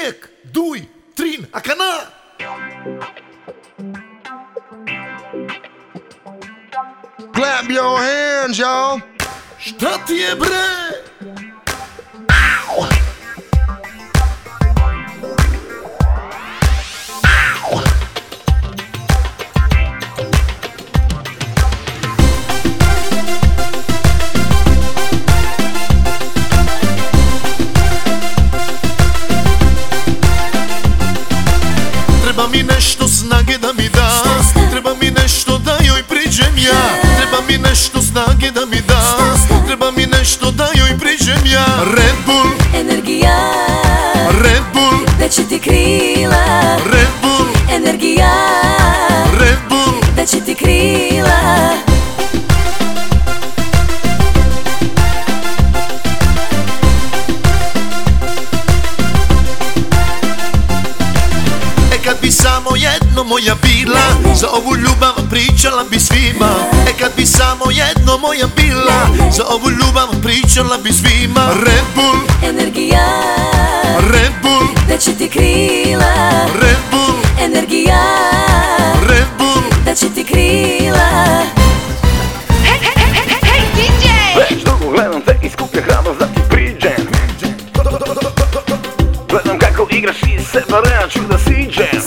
1, 2, 3, acana! Clap your hands, y'all! Shtatje bre! Treba mi nešto snage da mi da. Treba mi nešto da joj priđem ja. Treba mi nešto snage da mi da. Treba mi nešto da joj priđem ja. Red Bull, Energija, Red Bull, da će ti krila. Red Bull, Energija, bi samo jedno moja bila. Za ovu ljubav pričala bi svima. E kad bi samo jedno moja bila. Za ovu ljubav pričala bi svima. Red Bull, Energija, Red Bull, da će ti krila. Red Bull, Energija, Red Bull. Da će ti krila. Hey, hey, hey, hey, hey, DJ! Već dugo gledam te i skupljam igraš i sebe rea ću da siđem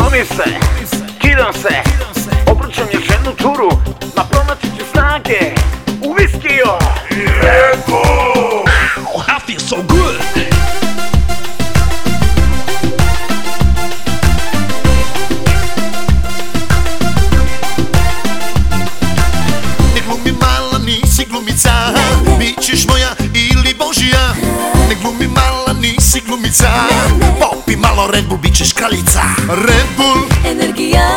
Lomi se, kidam se, obrćam još jednu turu Ma pronaći ću snage u viskiju. I feel so good. Ne glumi mala, nisi glumica Bićeš moja ili božija Ne glumi nisi glumica. Popi malo Red Bull, bit ćeš kraljica. Red Bull. Energija.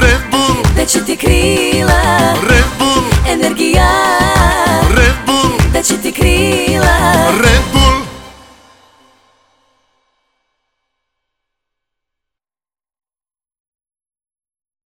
Red Bull. Da će ti krila. Red Bull. Energija. Red Bull. Da će ti krila.